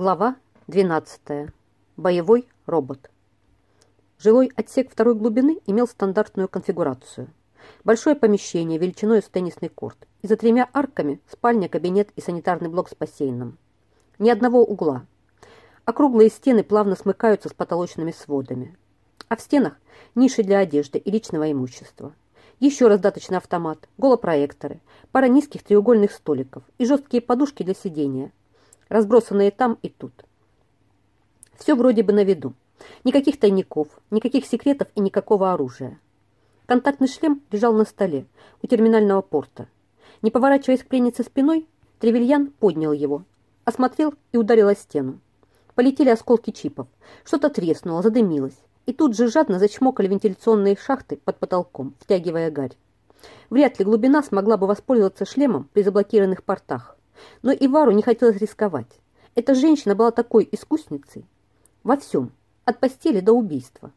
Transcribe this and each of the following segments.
Глава 12. Боевой робот. Жилой отсек второй глубины имел стандартную конфигурацию. Большое помещение величиной с теннисный корт и за тремя арками спальня, кабинет и санитарный блок с бассейном. Ни одного угла. Округлые стены плавно смыкаются с потолочными сводами. А в стенах ниши для одежды и личного имущества. Еще раздаточный автомат, голопроекторы, пара низких треугольных столиков и жесткие подушки для сидения – разбросанные там и тут. Все вроде бы на виду. Никаких тайников, никаких секретов и никакого оружия. Контактный шлем лежал на столе у терминального порта. Не поворачиваясь к пленнице спиной, Тревельян поднял его, осмотрел и ударил о стену. Полетели осколки чипов. Что-то треснуло, задымилось. И тут же жадно зачмокали вентиляционные шахты под потолком, втягивая гарь. Вряд ли глубина смогла бы воспользоваться шлемом при заблокированных портах. Но Ивару не хотелось рисковать. Эта женщина была такой искусницей. Во всем, от постели до убийства.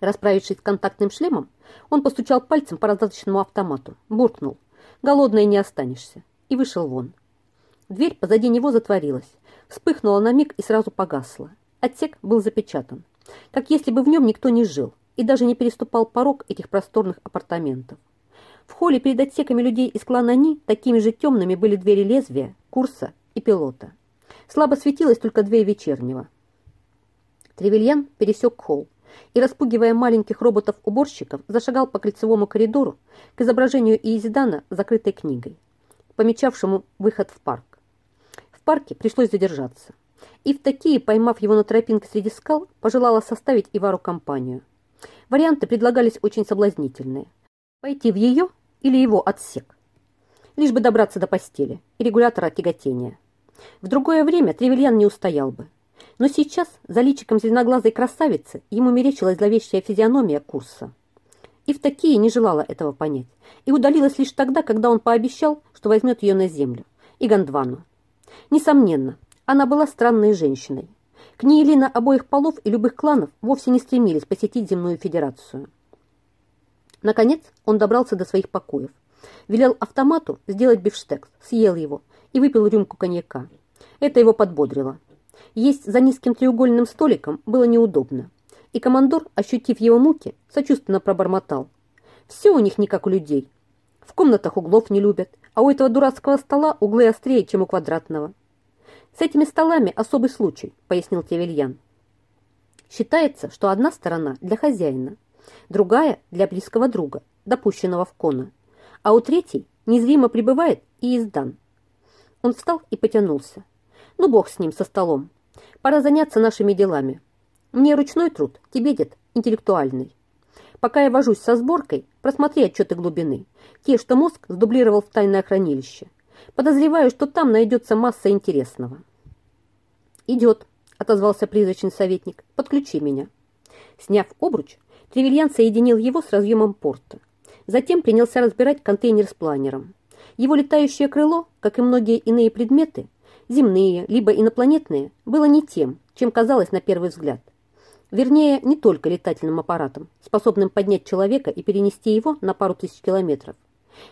Расправившись с контактным шлемом, он постучал пальцем по раздаточному автомату, буркнул «Голодной не останешься» и вышел вон. Дверь позади него затворилась, вспыхнула на миг и сразу погасла. Отсек был запечатан, как если бы в нем никто не жил и даже не переступал порог этих просторных апартаментов. В холле перед отсеками людей из клана Ни такими же темными были двери лезвия, курса и пилота. Слабо светилась только дверь вечернего. Тревельян пересек холл и, распугивая маленьких роботов-уборщиков, зашагал по кольцевому коридору к изображению Иезидана закрытой книгой, помечавшему выход в парк. В парке пришлось задержаться. И в такие, поймав его на тропинке среди скал, пожелала составить Ивару компанию. Варианты предлагались очень соблазнительные. Пойти в ее или его отсек. Лишь бы добраться до постели и регулятора тяготения. В другое время Тревельян не устоял бы. Но сейчас за личиком зеленоглазой красавицы ему мерещилась зловещая физиономия курса. И в такие не желала этого понять. И удалилась лишь тогда, когда он пообещал, что возьмет ее на землю. И Гондвану. Несомненно, она была странной женщиной. К ней Лина обоих полов и любых кланов вовсе не стремились посетить земную федерацию. Наконец он добрался до своих покоев. Велел автомату сделать бифштекс, съел его и выпил рюмку коньяка. Это его подбодрило. Есть за низким треугольным столиком было неудобно. И командор, ощутив его муки, сочувственно пробормотал. Все у них не как у людей. В комнатах углов не любят, а у этого дурацкого стола углы острее, чем у квадратного. С этими столами особый случай, пояснил Тевельян. Считается, что одна сторона для хозяина – другая для близкого друга, допущенного в кона, а у третьей незримо прибывает и издан. Он встал и потянулся. Ну, бог с ним, со столом. Пора заняться нашими делами. Мне ручной труд, тебе, дед, интеллектуальный. Пока я вожусь со сборкой, просмотри отчеты глубины, те, что мозг сдублировал в тайное хранилище. Подозреваю, что там найдется масса интересного. «Идет», — отозвался призрачный советник, — «подключи меня». Сняв обруч, Тревельян соединил его с разъемом порта. Затем принялся разбирать контейнер с планером. Его летающее крыло, как и многие иные предметы, земные, либо инопланетные, было не тем, чем казалось на первый взгляд. Вернее, не только летательным аппаратом, способным поднять человека и перенести его на пару тысяч километров.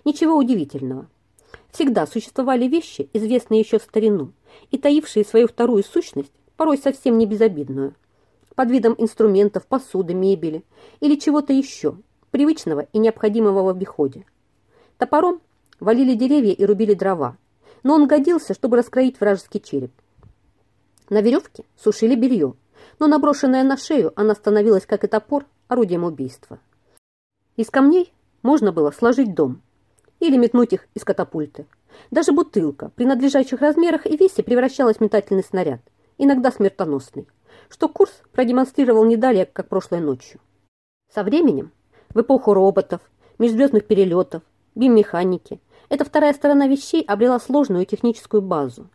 Ничего удивительного. Всегда существовали вещи, известные еще в старину, и таившие свою вторую сущность, порой совсем не безобидную – под видом инструментов, посуды, мебели или чего-то еще, привычного и необходимого в обиходе. Топором валили деревья и рубили дрова, но он годился, чтобы раскроить вражеский череп. На веревке сушили белье, но наброшенная на шею она становилась, как и топор, орудием убийства. Из камней можно было сложить дом или метнуть их из катапульты. Даже бутылка при надлежащих размерах и весе превращалась в метательный снаряд, иногда смертоносный что курс продемонстрировал не далее, как прошлой ночью. Со временем, в эпоху роботов, межзвездных перелетов, биомеханики, эта вторая сторона вещей обрела сложную техническую базу,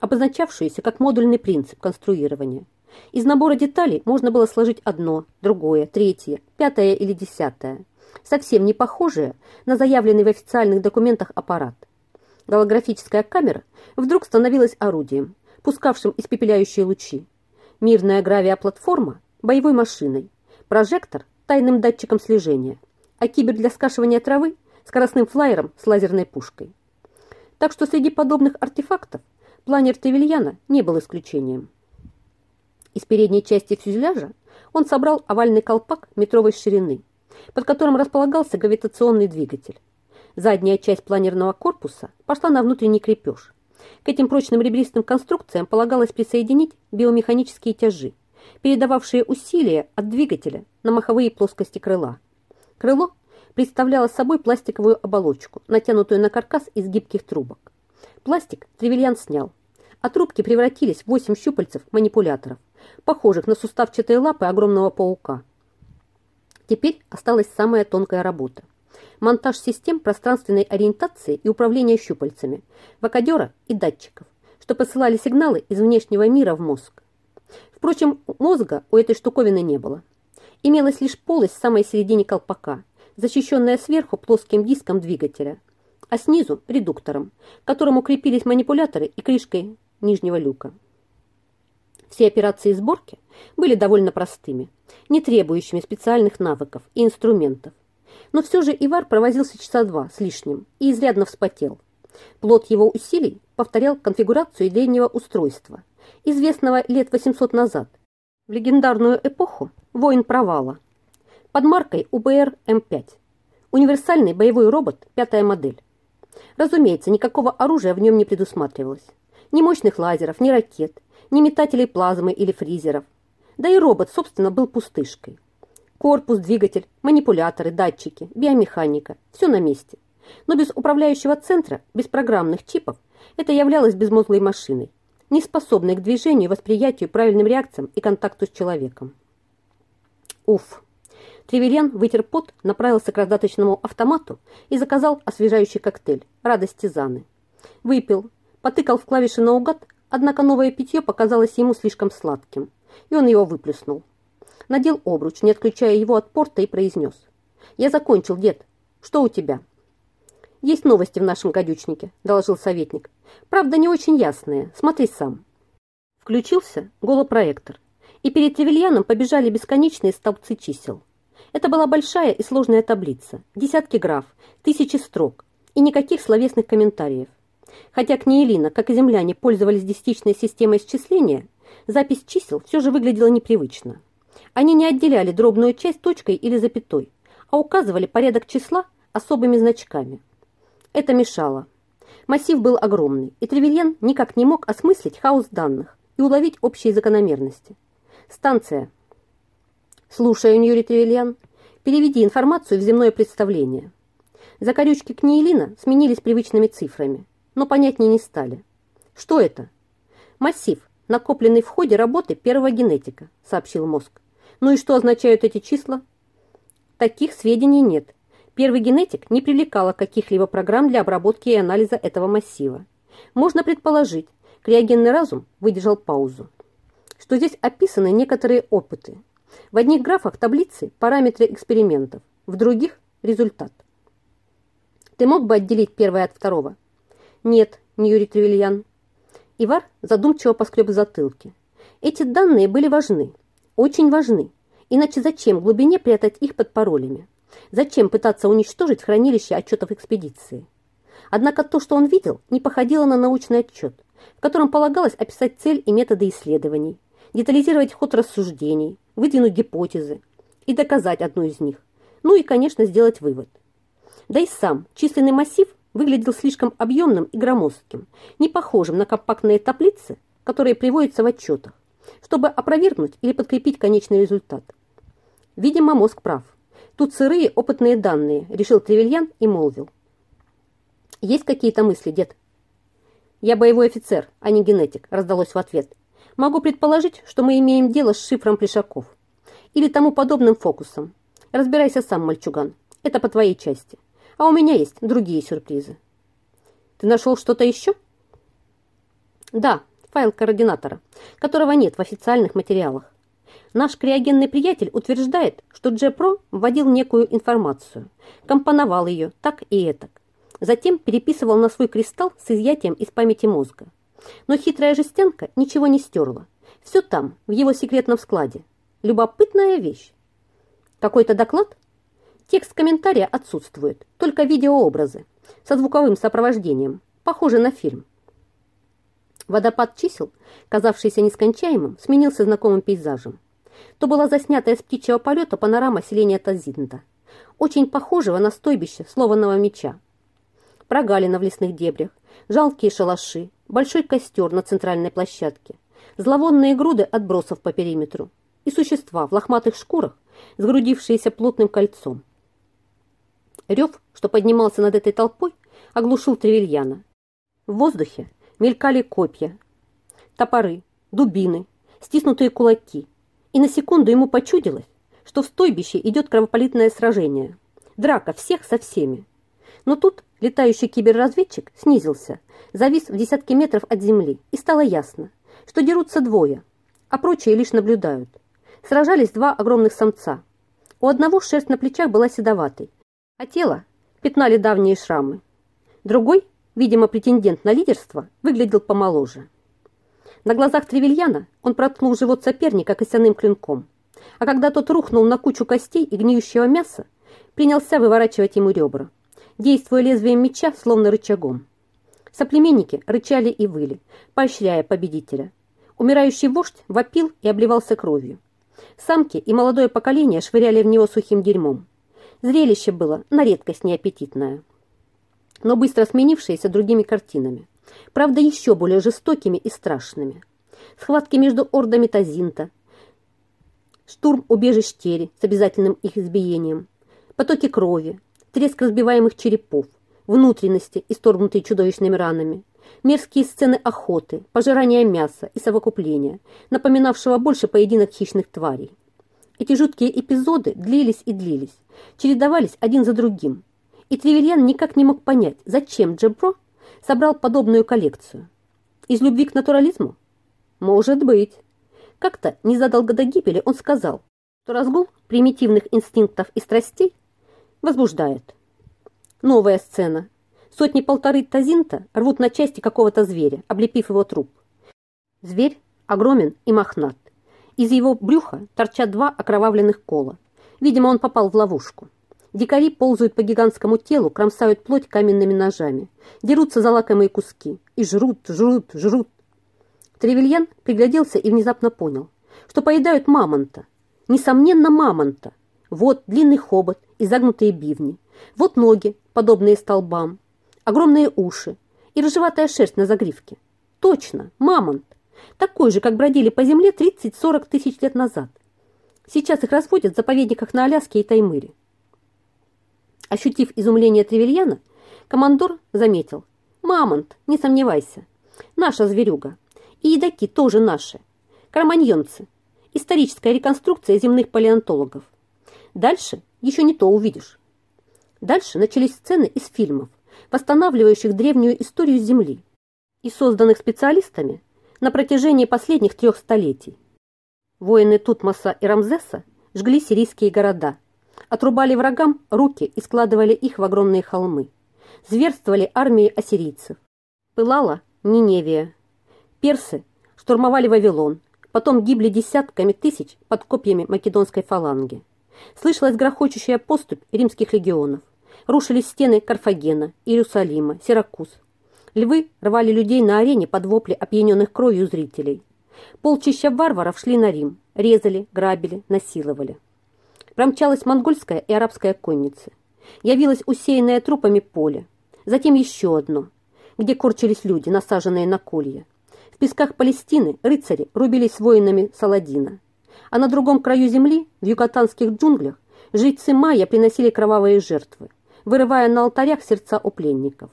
обозначавшуюся как модульный принцип конструирования. Из набора деталей можно было сложить одно, другое, третье, пятое или десятое, совсем не похожее на заявленный в официальных документах аппарат. Голографическая камера вдруг становилась орудием, пускавшим испепеляющие лучи, мирная гравиоплатформа – боевой машиной, прожектор – тайным датчиком слежения, а кибер для скашивания травы – скоростным флайером с лазерной пушкой. Так что среди подобных артефактов Планер Тевильяна не был исключением. Из передней части фюзеляжа он собрал овальный колпак метровой ширины, под которым располагался гравитационный двигатель. Задняя часть планерного корпуса пошла на внутренний крепеж. К этим прочным ребристым конструкциям полагалось присоединить биомеханические тяжи, передававшие усилия от двигателя на маховые плоскости крыла. Крыло представляло собой пластиковую оболочку, натянутую на каркас из гибких трубок. Пластик Тревельян снял, а трубки превратились в восемь щупальцев манипуляторов, похожих на суставчатые лапы огромного паука. Теперь осталась самая тонкая работа. Монтаж систем пространственной ориентации и управления щупальцами, вакадера и датчиков, что посылали сигналы из внешнего мира в мозг. Впрочем, мозга у этой штуковины не было. Имелась лишь полость в самой середине колпака, защищенная сверху плоским диском двигателя, а снизу – редуктором, к которому крепились манипуляторы и крышкой нижнего люка. Все операции сборки были довольно простыми, не требующими специальных навыков и инструментов. Но все же Ивар провозился часа два с лишним и изрядно вспотел. Плод его усилий повторял конфигурацию древнего устройства, известного лет 800 назад, в легендарную эпоху «Воин провала», под маркой УБР М5. Универсальный боевой робот, пятая модель. Разумеется, никакого оружия в нем не предусматривалось. Ни мощных лазеров, ни ракет, ни метателей плазмы или фризеров. Да и робот, собственно, был пустышкой. Корпус, двигатель, манипуляторы, датчики, биомеханика – все на месте. Но без управляющего центра, без программных чипов, это являлось безмозглой машиной, не способной к движению, восприятию, правильным реакциям и контакту с человеком. Уф! Тревельян вытер пот, направился к раздаточному автомату и заказал освежающий коктейль «Радости Заны». Выпил, потыкал в клавиши наугад, однако новое питье показалось ему слишком сладким, и он его выплюснул. Надел обруч, не отключая его от порта, и произнес. «Я закончил, дед. Что у тебя?» «Есть новости в нашем гадючнике», – доложил советник. «Правда, не очень ясные. Смотри сам». Включился голопроектор, и перед Тревельяном побежали бесконечные столбцы чисел. Это была большая и сложная таблица, десятки граф, тысячи строк и никаких словесных комментариев. Хотя Книелина, как и земляне, пользовались десятичной системой счисления, запись чисел все же выглядела непривычно. Они не отделяли дробную часть точкой или запятой, а указывали порядок числа особыми значками. Это мешало. Массив был огромный, и Тревельян никак не мог осмыслить хаос данных и уловить общие закономерности. Станция. Слушаю, Юрий Тревельян. Переведи информацию в земное представление. Закорючки Книелина сменились привычными цифрами, но понятнее не стали. Что это? Массив, накопленный в ходе работы первого генетика, сообщил мозг. Ну и что означают эти числа? Таких сведений нет. Первый генетик не привлекала каких-либо программ для обработки и анализа этого массива. Можно предположить, криогенный разум выдержал паузу, что здесь описаны некоторые опыты. В одних графах таблицы параметры экспериментов, в других – результат. Ты мог бы отделить первое от второго? Нет, не Юрий Тревельян. Ивар задумчиво поскреб затылки. Эти данные были важны, очень важны. Иначе зачем в глубине прятать их под паролями? Зачем пытаться уничтожить хранилище отчетов экспедиции? Однако то, что он видел, не походило на научный отчет, в котором полагалось описать цель и методы исследований, детализировать ход рассуждений, выдвинуть гипотезы и доказать одну из них, ну и, конечно, сделать вывод. Да и сам численный массив выглядел слишком объемным и громоздким, не похожим на компактные таблицы, которые приводятся в отчетах чтобы опровергнуть или подкрепить конечный результат. Видимо, мозг прав. Тут сырые опытные данные, решил Тревельян и молвил. Есть какие-то мысли, дед? Я боевой офицер, а не генетик, раздалось в ответ. Могу предположить, что мы имеем дело с шифром Плешаков или тому подобным фокусом. Разбирайся сам, мальчуган. Это по твоей части. А у меня есть другие сюрпризы. Ты нашел что-то еще? Да, файл координатора, которого нет в официальных материалах. Наш криогенный приятель утверждает, что Джепро вводил некую информацию, компоновал ее так и этак. Затем переписывал на свой кристалл с изъятием из памяти мозга. Но хитрая жестянка ничего не стерла. Все там, в его секретном складе. Любопытная вещь. Какой-то доклад? Текст комментария отсутствует, только видеообразы со звуковым сопровождением, похоже на фильм. Водопад чисел, казавшийся нескончаемым, сменился знакомым пейзажем. То была заснятая с птичьего полета панорама селения Тазинда, очень похожего на стойбище слованного меча. Прогалина в лесных дебрях, жалкие шалаши, большой костер на центральной площадке, зловонные груды отбросов по периметру и существа в лохматых шкурах, сгрудившиеся плотным кольцом. Рев, что поднимался над этой толпой, оглушил Тревельяна. В воздухе мелькали копья, топоры, дубины, стиснутые кулаки, и на секунду ему почудилось, что в стойбище идет кровопролитное сражение. Драка всех со всеми. Но тут летающий киберразведчик снизился, завис в десятки метров от земли, и стало ясно, что дерутся двое, а прочие лишь наблюдают. Сражались два огромных самца. У одного шерсть на плечах была седоватой, а тело пятнали давние шрамы. Другой, видимо, претендент на лидерство, выглядел помоложе. На глазах Тревельяна он проткнул живот соперника костяным клинком, а когда тот рухнул на кучу костей и гниющего мяса, принялся выворачивать ему ребра, действуя лезвием меча, словно рычагом. Соплеменники рычали и выли, поощряя победителя. Умирающий вождь вопил и обливался кровью. Самки и молодое поколение швыряли в него сухим дерьмом. Зрелище было на редкость неаппетитное, но быстро сменившееся другими картинами правда еще более жестокими и страшными. Схватки между ордами Тазинта, штурм убежищ Тери с обязательным их избиением, потоки крови, треск разбиваемых черепов, внутренности, исторгнутые чудовищными ранами, мерзкие сцены охоты, пожирания мяса и совокупления, напоминавшего больше поединок хищных тварей. Эти жуткие эпизоды длились и длились, чередовались один за другим, и Тревельян никак не мог понять, зачем Джебро собрал подобную коллекцию? Из любви к натурализму? Может быть. Как-то незадолго до гибели он сказал, что разгул примитивных инстинктов и страстей возбуждает. Новая сцена. Сотни-полторы тазинта рвут на части какого-то зверя, облепив его труп. Зверь огромен и мохнат. Из его брюха торчат два окровавленных кола. Видимо, он попал в ловушку. Дикари ползают по гигантскому телу, кромсают плоть каменными ножами, дерутся за лакомые куски и жрут, жрут, жрут. Тревельян пригляделся и внезапно понял, что поедают мамонта. Несомненно, мамонта. Вот длинный хобот и загнутые бивни. Вот ноги, подобные столбам. Огромные уши и рыжеватая шерсть на загривке. Точно, мамонт. Такой же, как бродили по земле 30-40 тысяч лет назад. Сейчас их разводят в заповедниках на Аляске и Таймыре. Ощутив изумление Тревельяна, командор заметил. «Мамонт, не сомневайся. Наша зверюга. И едоки тоже наши. Карманьонцы. Историческая реконструкция земных палеонтологов. Дальше еще не то увидишь». Дальше начались сцены из фильмов, восстанавливающих древнюю историю Земли и созданных специалистами на протяжении последних трех столетий. Воины Тутмоса и Рамзеса жгли сирийские города – отрубали врагам руки и складывали их в огромные холмы. Зверствовали армии ассирийцев. Пылала Ниневия. Персы штурмовали Вавилон, потом гибли десятками тысяч под копьями македонской фаланги. Слышалась грохочущая поступь римских легионов. Рушились стены Карфагена, Иерусалима, Сиракуз. Львы рвали людей на арене под вопли опьяненных кровью зрителей. Полчища варваров шли на Рим, резали, грабили, насиловали. Промчалась монгольская и арабская конница. Явилось усеянное трупами поле. Затем еще одно, где корчились люди, насаженные на колья. В песках Палестины рыцари рубились с воинами Саладина. А на другом краю земли, в юкатанских джунглях, жрецы майя приносили кровавые жертвы, вырывая на алтарях сердца у пленников.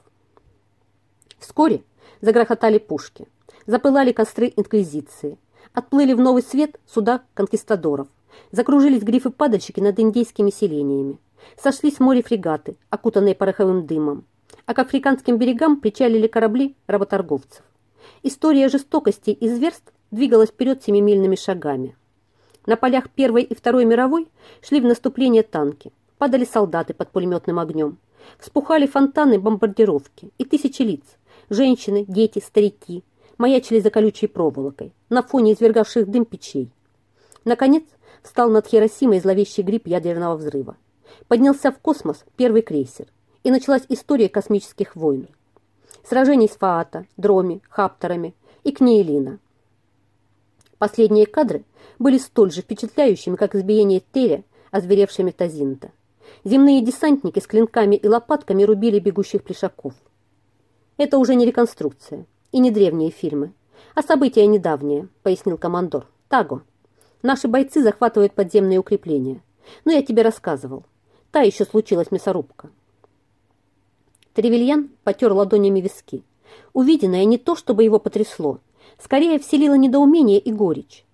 Вскоре загрохотали пушки, запылали костры инквизиции, отплыли в новый свет суда конкистадоров – Закружились грифы-падальщики над индейскими селениями. Сошлись в море фрегаты, окутанные пороховым дымом. А к африканским берегам причалили корабли работорговцев. История жестокости и зверств двигалась вперед семимильными шагами. На полях Первой и Второй мировой шли в наступление танки, падали солдаты под пулеметным огнем, вспухали фонтаны бомбардировки, и тысячи лиц, женщины, дети, старики, маячили за колючей проволокой, на фоне извергавших дым печей. Наконец, встал над Хиросимой зловещий гриб ядерного взрыва. Поднялся в космос первый крейсер, и началась история космических войн. Сражений с Фаата, Дроми, Хапторами и Книелина. Последние кадры были столь же впечатляющими, как избиение Теря, озверевшими Тазинта. Земные десантники с клинками и лопатками рубили бегущих плешаков. Это уже не реконструкция и не древние фильмы, а события недавние, пояснил командор. Таго. Наши бойцы захватывают подземные укрепления. Но я тебе рассказывал. Та еще случилась мясорубка. Тревельян потер ладонями виски. Увиденное не то, чтобы его потрясло, скорее вселило недоумение и горечь.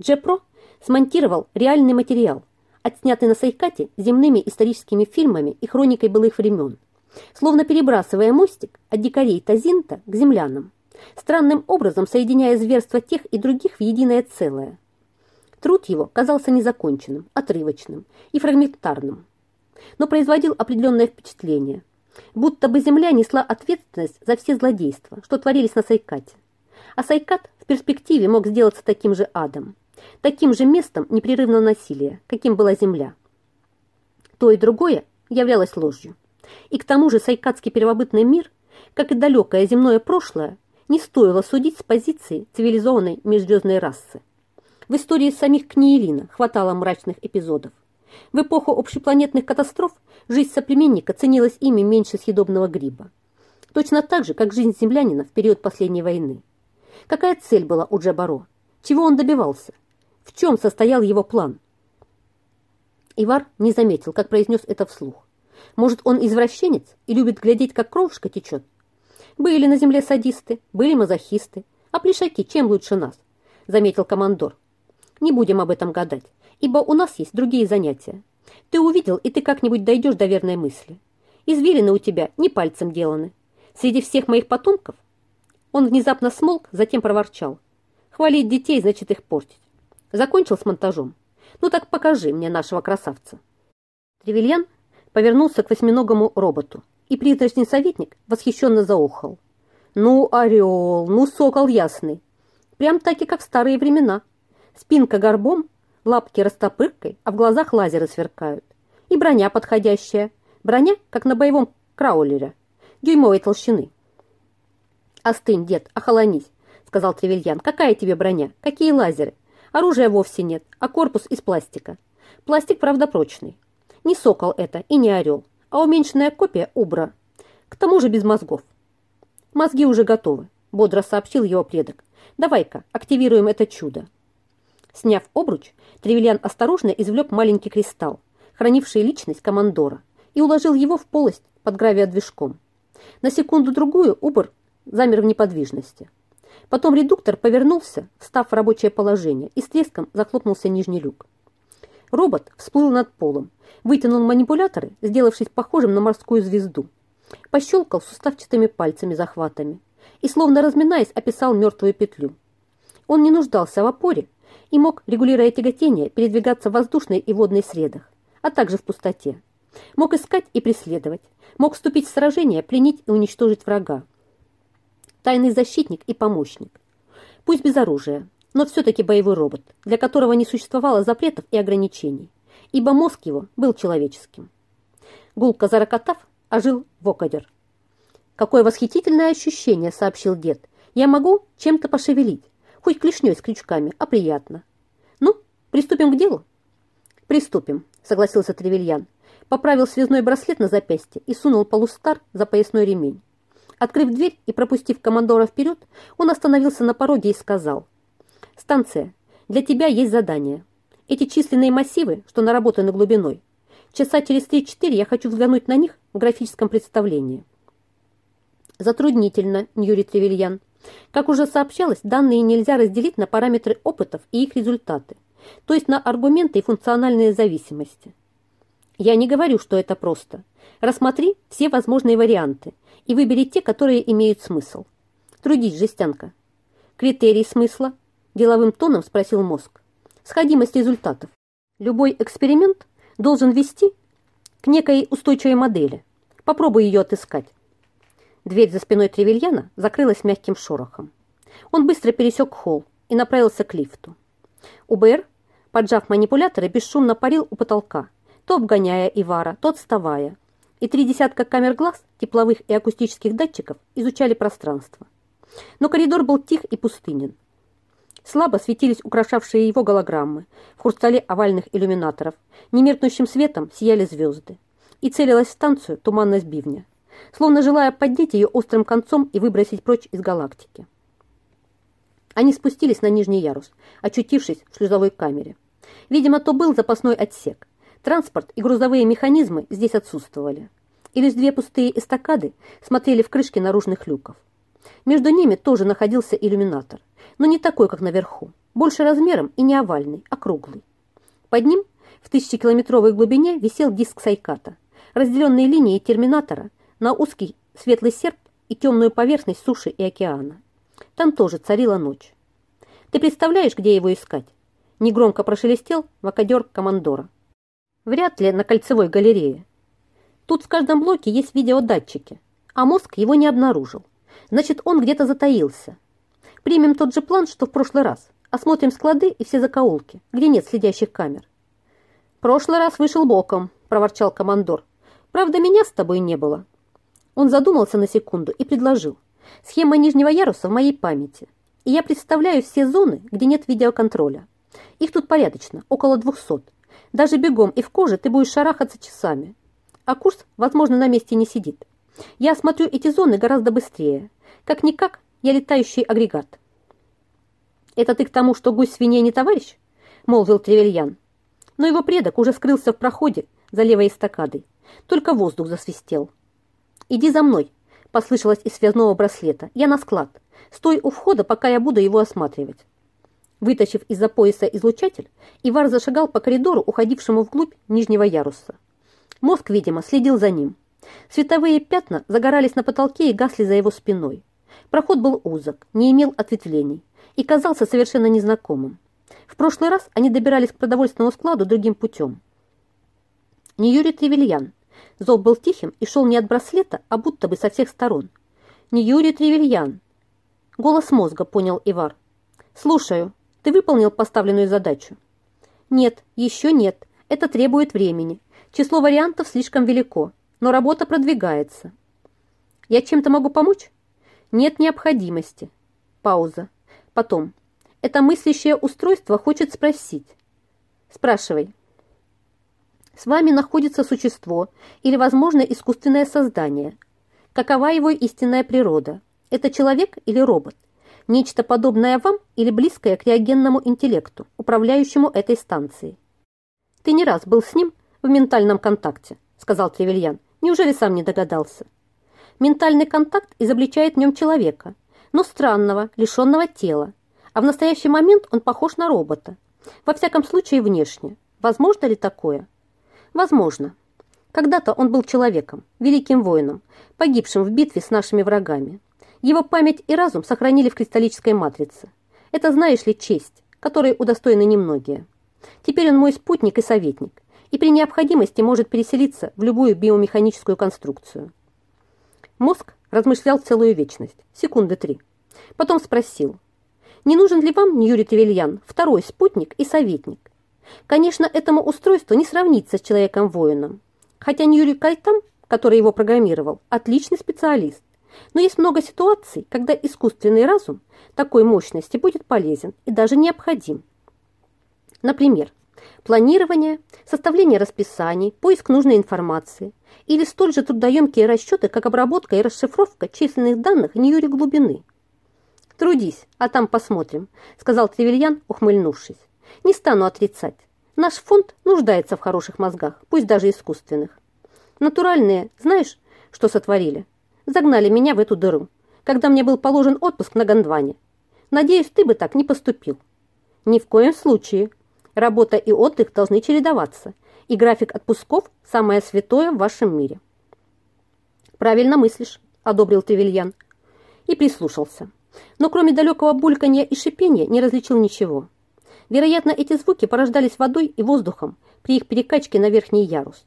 Джепро смонтировал реальный материал, отснятый на Сайкате земными историческими фильмами и хроникой былых времен, словно перебрасывая мостик от дикарей Тазинта к землянам, странным образом соединяя зверства тех и других в единое целое. Труд его казался незаконченным, отрывочным и фрагментарным, но производил определенное впечатление, будто бы земля несла ответственность за все злодейства, что творились на Сайкате. А Сайкат в перспективе мог сделаться таким же адом, таким же местом непрерывного насилия, каким была земля. То и другое являлось ложью. И к тому же сайкатский первобытный мир, как и далекое земное прошлое, не стоило судить с позиции цивилизованной межзвездной расы. В истории самих Книелина хватало мрачных эпизодов. В эпоху общепланетных катастроф жизнь соплеменника ценилась ими меньше съедобного гриба. Точно так же, как жизнь землянина в период последней войны. Какая цель была у Джабаро? Чего он добивался? В чем состоял его план? Ивар не заметил, как произнес это вслух. Может, он извращенец и любит глядеть, как кровушка течет? Были на земле садисты, были мазохисты. А плешаки чем лучше нас? Заметил командор. Не будем об этом гадать, ибо у нас есть другие занятия. Ты увидел, и ты как-нибудь дойдешь до верной мысли. Извилины у тебя не пальцем деланы. Среди всех моих потомков он внезапно смолк, затем проворчал. Хвалить детей значит их портить. Закончил с монтажом? Ну так покажи мне нашего красавца. Тревельян повернулся к восьминогому роботу, и призрачный советник восхищенно заохал. Ну, орел, ну, сокол ясный. Прям таки, как в старые времена. Спинка горбом, лапки растопыркой, а в глазах лазеры сверкают. И броня подходящая. Броня, как на боевом краулере, дюймовой толщины. «Остынь, дед, охолонись», — сказал Тревельян. «Какая тебе броня? Какие лазеры? Оружия вовсе нет, а корпус из пластика. Пластик, правда, прочный. Не сокол это и не орел, а уменьшенная копия Убра. К тому же без мозгов. Мозги уже готовы, бодро сообщил его предок. Давай-ка, активируем это чудо. Сняв обруч, Тревельян осторожно извлек маленький кристалл, хранивший личность командора, и уложил его в полость под гравиодвижком. На секунду-другую Убр замер в неподвижности. Потом редуктор повернулся, встав в рабочее положение, и с треском захлопнулся нижний люк. Робот всплыл над полом, вытянул манипуляторы, сделавшись похожим на морскую звезду, пощелкал суставчатыми пальцами-захватами и, словно разминаясь, описал мертвую петлю. Он не нуждался в опоре и мог, регулируя тяготение, передвигаться в воздушной и водной средах, а также в пустоте. Мог искать и преследовать, мог вступить в сражение, пленить и уничтожить врага тайный защитник и помощник. Пусть без оружия, но все-таки боевой робот, для которого не существовало запретов и ограничений, ибо мозг его был человеческим. Гулко зарокотав, ожил Вокадер. «Какое восхитительное ощущение!» — сообщил дед. «Я могу чем-то пошевелить, хоть клешней с крючками, а приятно. Ну, приступим к делу?» «Приступим», — согласился Тревельян. Поправил связной браслет на запястье и сунул полустар за поясной ремень. Открыв дверь и пропустив командора вперед, он остановился на пороге и сказал. «Станция, для тебя есть задание. Эти численные массивы, что наработаны глубиной, часа через 3-4 я хочу взглянуть на них в графическом представлении». Затруднительно, Ньюри Тревельян. Как уже сообщалось, данные нельзя разделить на параметры опытов и их результаты, то есть на аргументы и функциональные зависимости. Я не говорю, что это просто. Рассмотри все возможные варианты и выбери те, которые имеют смысл. Трудись, жестянка. Критерий смысла? Деловым тоном спросил мозг. Сходимость результатов. Любой эксперимент должен вести к некой устойчивой модели. Попробуй ее отыскать. Дверь за спиной Тревельяна закрылась мягким шорохом. Он быстро пересек холл и направился к лифту. УБР, поджав манипуляторы, бесшумно парил у потолка, то обгоняя Ивара, то отставая, и три десятка камер глаз, тепловых и акустических датчиков изучали пространство. Но коридор был тих и пустынен. Слабо светились украшавшие его голограммы. В хрустале овальных иллюминаторов немеркнущим светом сияли звезды. И целилась в станцию туманность бивня, словно желая поднять ее острым концом и выбросить прочь из галактики. Они спустились на нижний ярус, очутившись в шлюзовой камере. Видимо, то был запасной отсек. Транспорт и грузовые механизмы здесь отсутствовали. И лишь две пустые эстакады смотрели в крышки наружных люков. Между ними тоже находился иллюминатор, но не такой, как наверху, больше размером и не овальный, а круглый. Под ним в тысячекилометровой глубине висел диск Сайката, разделенный линией терминатора на узкий светлый серп и темную поверхность суши и океана. Там тоже царила ночь. Ты представляешь, где его искать? Негромко прошелестел вакадер командора. Вряд ли на кольцевой галерее. Тут в каждом блоке есть видеодатчики, а мозг его не обнаружил. Значит, он где-то затаился. Примем тот же план, что в прошлый раз. Осмотрим склады и все закоулки, где нет следящих камер. «Прошлый раз вышел боком», – проворчал командор. «Правда, меня с тобой не было». Он задумался на секунду и предложил. «Схема нижнего яруса в моей памяти. И я представляю все зоны, где нет видеоконтроля. Их тут порядочно, около двухсот. Даже бегом и в коже ты будешь шарахаться часами. А курс, возможно, на месте не сидит. Я осмотрю эти зоны гораздо быстрее. Как-никак, я летающий агрегат. «Это ты к тому, что гусь свиней не товарищ?» – молвил Тревельян. Но его предок уже скрылся в проходе за левой эстакадой. Только воздух засвистел. «Иди за мной», – послышалось из связного браслета. «Я на склад. Стой у входа, пока я буду его осматривать». Вытащив из-за пояса излучатель, Ивар зашагал по коридору, уходившему вглубь нижнего яруса. Мозг, видимо, следил за ним. Световые пятна загорались на потолке и гасли за его спиной. Проход был узок, не имел ответвлений и казался совершенно незнакомым. В прошлый раз они добирались к продовольственному складу другим путем. Не Юрий Тревельян. Зов был тихим и шел не от браслета, а будто бы со всех сторон. Не Юрий Тревельян. Голос мозга, понял Ивар. «Слушаю. Ты выполнил поставленную задачу?» «Нет, еще нет. Это требует времени. Число вариантов слишком велико, но работа продвигается. Я чем-то могу помочь? Нет необходимости. Пауза. Потом. Это мыслящее устройство хочет спросить. Спрашивай. С вами находится существо или, возможно, искусственное создание. Какова его истинная природа? Это человек или робот? Нечто подобное вам или близкое к реагенному интеллекту, управляющему этой станцией? Ты не раз был с ним в ментальном контакте, сказал Тревельян. Неужели сам не догадался? Ментальный контакт изобличает в нем человека, но странного, лишенного тела. А в настоящий момент он похож на робота. Во всяком случае, внешне. Возможно ли такое? Возможно. Когда-то он был человеком, великим воином, погибшим в битве с нашими врагами. Его память и разум сохранили в кристаллической матрице. Это, знаешь ли, честь, которой удостоены немногие. Теперь он мой спутник и советник и при необходимости может переселиться в любую биомеханическую конструкцию. Мозг размышлял целую вечность, секунды три. Потом спросил, не нужен ли вам, Ньюри Тревельян, второй спутник и советник? Конечно, этому устройству не сравнится с человеком-воином. Хотя Ньюри Кайтам, который его программировал, отличный специалист. Но есть много ситуаций, когда искусственный разум такой мощности будет полезен и даже необходим. Например, Планирование, составление расписаний, поиск нужной информации или столь же трудоемкие расчеты, как обработка и расшифровка численных данных Ньюри глубины. «Трудись, а там посмотрим», – сказал Тревельян, ухмыльнувшись. «Не стану отрицать. Наш фонд нуждается в хороших мозгах, пусть даже искусственных. Натуральные, знаешь, что сотворили? Загнали меня в эту дыру, когда мне был положен отпуск на Гондване. Надеюсь, ты бы так не поступил». «Ни в коем случае», Работа и отдых должны чередоваться, и график отпусков – самое святое в вашем мире. «Правильно мыслишь», – одобрил Тревельян и прислушался. Но кроме далекого бульканья и шипения не различил ничего. Вероятно, эти звуки порождались водой и воздухом при их перекачке на верхний ярус.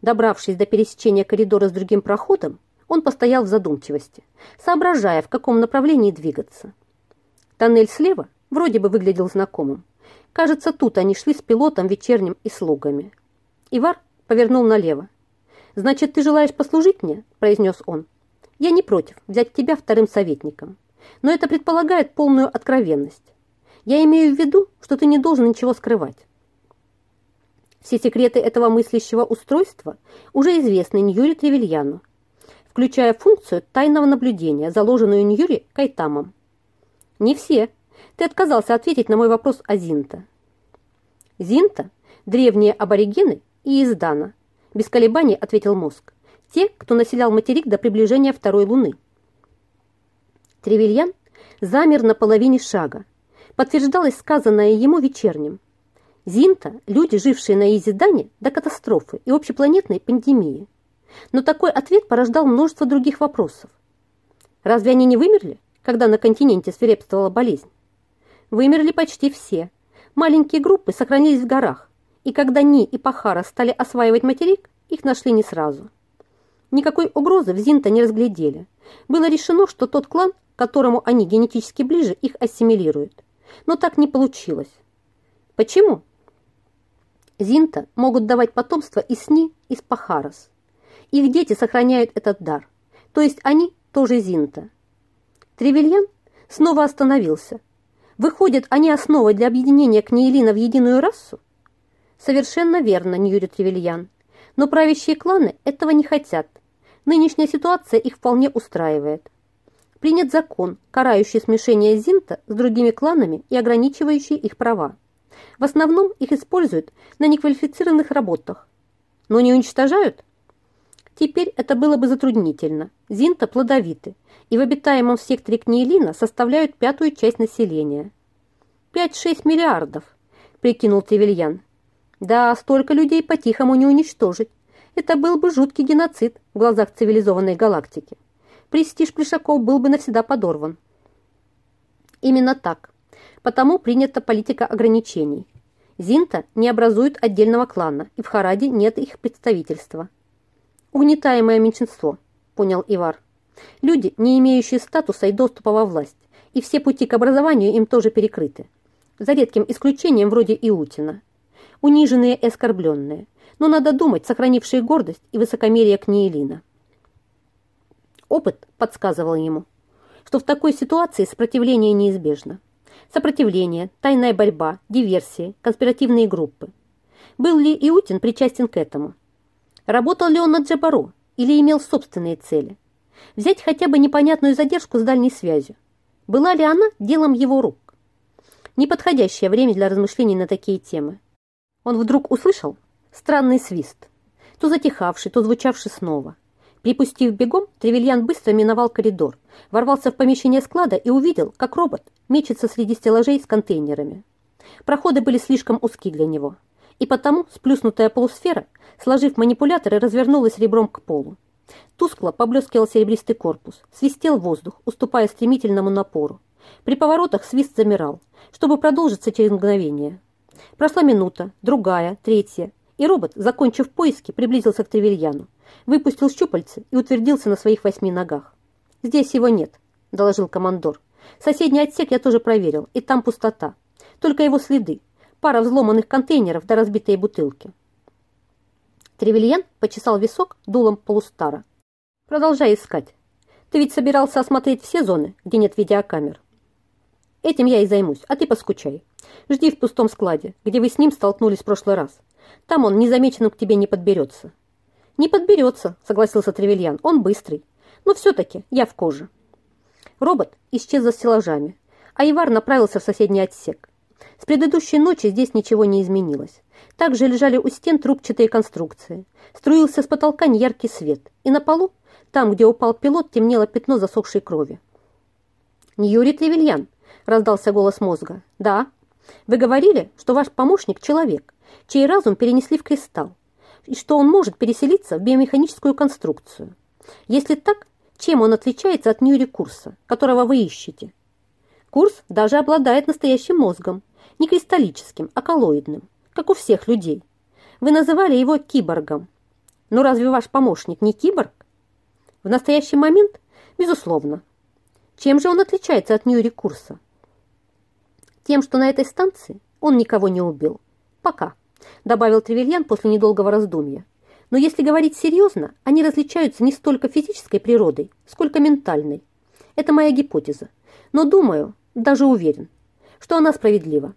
Добравшись до пересечения коридора с другим проходом, он постоял в задумчивости, соображая, в каком направлении двигаться. Тоннель слева вроде бы выглядел знакомым, Кажется, тут они шли с пилотом вечерним и слугами. Ивар повернул налево. «Значит, ты желаешь послужить мне?» – произнес он. «Я не против взять тебя вторым советником. но это предполагает полную откровенность. Я имею в виду, что ты не должен ничего скрывать. Все секреты этого мыслящего устройства уже известны Ньюри Тревельяну, включая функцию тайного наблюдения, заложенную Ньюри Кайтамом. Не все. Ты отказался ответить на мой вопрос о Зинта. Зинта – древние аборигены и издана. Без колебаний ответил мозг. Те, кто населял материк до приближения второй луны. Тревельян замер на половине шага. Подтверждалось сказанное ему вечерним. Зинта – люди, жившие на Изидане до катастрофы и общепланетной пандемии. Но такой ответ порождал множество других вопросов. Разве они не вымерли, когда на континенте свирепствовала болезнь? Вымерли почти все. Маленькие группы сохранились в горах, и когда Ни и Пахара стали осваивать материк, их нашли не сразу. Никакой угрозы в Зинта не разглядели. Было решено, что тот клан, которому они генетически ближе, их ассимилирует. Но так не получилось. Почему? Зинта могут давать потомство из Сни, из Пахарос. Их дети сохраняют этот дар. То есть они тоже Зинта. Тревельян снова остановился. Выходят, они основа для объединения Книелина в единую расу? Совершенно верно, Ньюри Тревельян. Но правящие кланы этого не хотят. Нынешняя ситуация их вполне устраивает. Принят закон, карающий смешение Зинта с другими кланами и ограничивающий их права. В основном их используют на неквалифицированных работах. Но не уничтожают? Теперь это было бы затруднительно. Зинта плодовиты, и в обитаемом секторе Книелина составляют пятую часть населения. «Пять-шесть миллиардов», – прикинул Тревельян. «Да, столько людей по-тихому не уничтожить. Это был бы жуткий геноцид в глазах цивилизованной галактики. Престиж Плешаков был бы навсегда подорван». Именно так. Потому принята политика ограничений. Зинта не образует отдельного клана, и в Хараде нет их представительства. Угнетаемое меньшинство, понял Ивар. Люди, не имеющие статуса и доступа во власть, и все пути к образованию им тоже перекрыты. За редким исключением вроде Иутина. Униженные и оскорбленные, но надо думать, сохранившие гордость и высокомерие Книелина. Опыт подсказывал ему, что в такой ситуации сопротивление неизбежно. Сопротивление, тайная борьба, диверсии, конспиративные группы. Был ли Иутин причастен к этому? Работал ли он на Джабаро или имел собственные цели? Взять хотя бы непонятную задержку с дальней связью. Была ли она делом его рук? Неподходящее время для размышлений на такие темы. Он вдруг услышал странный свист, то затихавший, то звучавший снова. Припустив бегом, Тревельян быстро миновал коридор, ворвался в помещение склада и увидел, как робот мечется среди стеллажей с контейнерами. Проходы были слишком узки для него, и потому сплюснутая полусфера, сложив манипуляторы, развернулась ребром к полу. Тускло поблескивал серебристый корпус, свистел воздух, уступая стремительному напору. При поворотах свист замирал, чтобы продолжиться через мгновение. Прошла минута, другая, третья, и робот, закончив поиски, приблизился к Тревельяну выпустил щупальцы и утвердился на своих восьми ногах. «Здесь его нет», – доложил командор. «Соседний отсек я тоже проверил, и там пустота. Только его следы. Пара взломанных контейнеров до разбитые бутылки». Тревельян почесал висок дулом полустара. «Продолжай искать. Ты ведь собирался осмотреть все зоны, где нет видеокамер?» «Этим я и займусь, а ты поскучай. Жди в пустом складе, где вы с ним столкнулись в прошлый раз. Там он незамеченным к тебе не подберется. «Не подберется», — согласился Тревельян. «Он быстрый. Но все-таки я в коже». Робот исчез за стеллажами, а Ивар направился в соседний отсек. С предыдущей ночи здесь ничего не изменилось. Также лежали у стен трубчатые конструкции. Струился с потолка неяркий свет. И на полу, там, где упал пилот, темнело пятно засохшей крови. «Юрий Тревельян», — раздался голос мозга. «Да. Вы говорили, что ваш помощник — человек, чей разум перенесли в кристалл и что он может переселиться в биомеханическую конструкцию. Если так, чем он отличается от Ньюри Курса, которого вы ищете? Курс даже обладает настоящим мозгом, не кристаллическим, а коллоидным, как у всех людей. Вы называли его киборгом. Но разве ваш помощник не киборг? В настоящий момент, безусловно. Чем же он отличается от Ньюри Курса? Тем, что на этой станции он никого не убил. Пока добавил Тревельян после недолгого раздумья. Но если говорить серьезно, они различаются не столько физической природой, сколько ментальной. Это моя гипотеза. Но думаю, даже уверен, что она справедлива.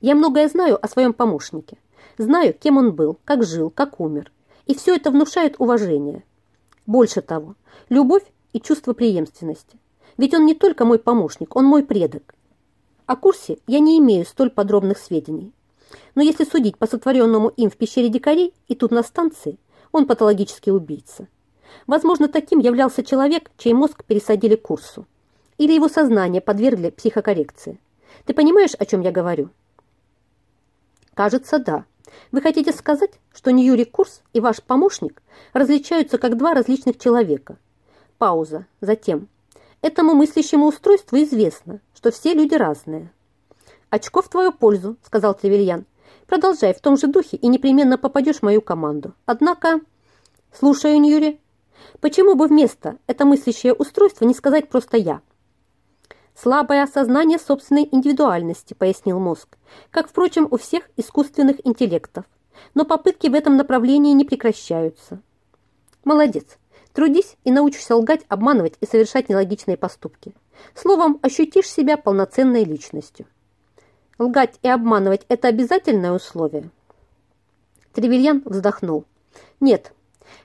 Я многое знаю о своем помощнике. Знаю, кем он был, как жил, как умер. И все это внушает уважение. Больше того, любовь и чувство преемственности. Ведь он не только мой помощник, он мой предок. О курсе я не имею столь подробных сведений. Но если судить по сотворенному им в пещере дикарей и тут на станции, он патологический убийца. Возможно, таким являлся человек, чей мозг пересадили курсу. Или его сознание подвергли психокоррекции. Ты понимаешь, о чем я говорю? Кажется, да. Вы хотите сказать, что Ньюри Курс и ваш помощник различаются как два различных человека? Пауза. Затем. Этому мыслящему устройству известно, что все люди разные. «Очко в твою пользу», — сказал Тревельян. «Продолжай в том же духе и непременно попадешь в мою команду. Однако...» «Слушаю, Ньюри. Почему бы вместо это мыслящее устройство не сказать просто «я»?» «Слабое осознание собственной индивидуальности», — пояснил мозг, как, впрочем, у всех искусственных интеллектов. Но попытки в этом направлении не прекращаются. «Молодец. Трудись и научишься лгать, обманывать и совершать нелогичные поступки. Словом, ощутишь себя полноценной личностью». Лгать и обманывать – это обязательное условие? Тревельян вздохнул. Нет,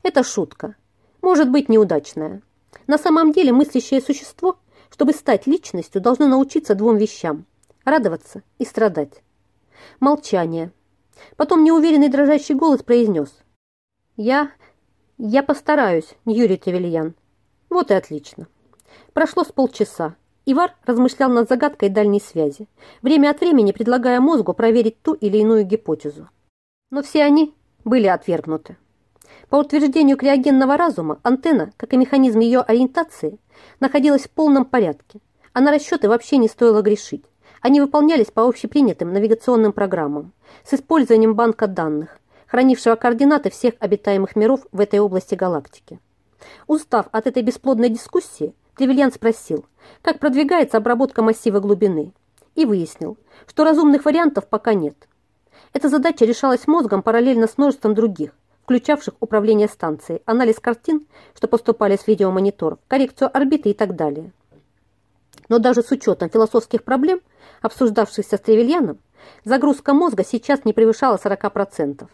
это шутка. Может быть неудачная. На самом деле мыслящее существо, чтобы стать личностью, должно научиться двум вещам – радоваться и страдать. Молчание. Потом неуверенный дрожащий голос произнес. «Я... я постараюсь, Юрий Тревельян». Вот и отлично. Прошло с полчаса. Ивар размышлял над загадкой дальней связи, время от времени предлагая мозгу проверить ту или иную гипотезу. Но все они были отвергнуты. По утверждению криогенного разума, антенна, как и механизм ее ориентации, находилась в полном порядке, а на расчеты вообще не стоило грешить. Они выполнялись по общепринятым навигационным программам с использованием банка данных, хранившего координаты всех обитаемых миров в этой области галактики. Устав от этой бесплодной дискуссии, Тревельян спросил, как продвигается обработка массива глубины, и выяснил, что разумных вариантов пока нет. Эта задача решалась мозгом параллельно с множеством других, включавших управление станцией, анализ картин, что поступали с видеомониторов, коррекцию орбиты и так далее. Но даже с учетом философских проблем, обсуждавшихся с Тревельяном, загрузка мозга сейчас не превышала 40%.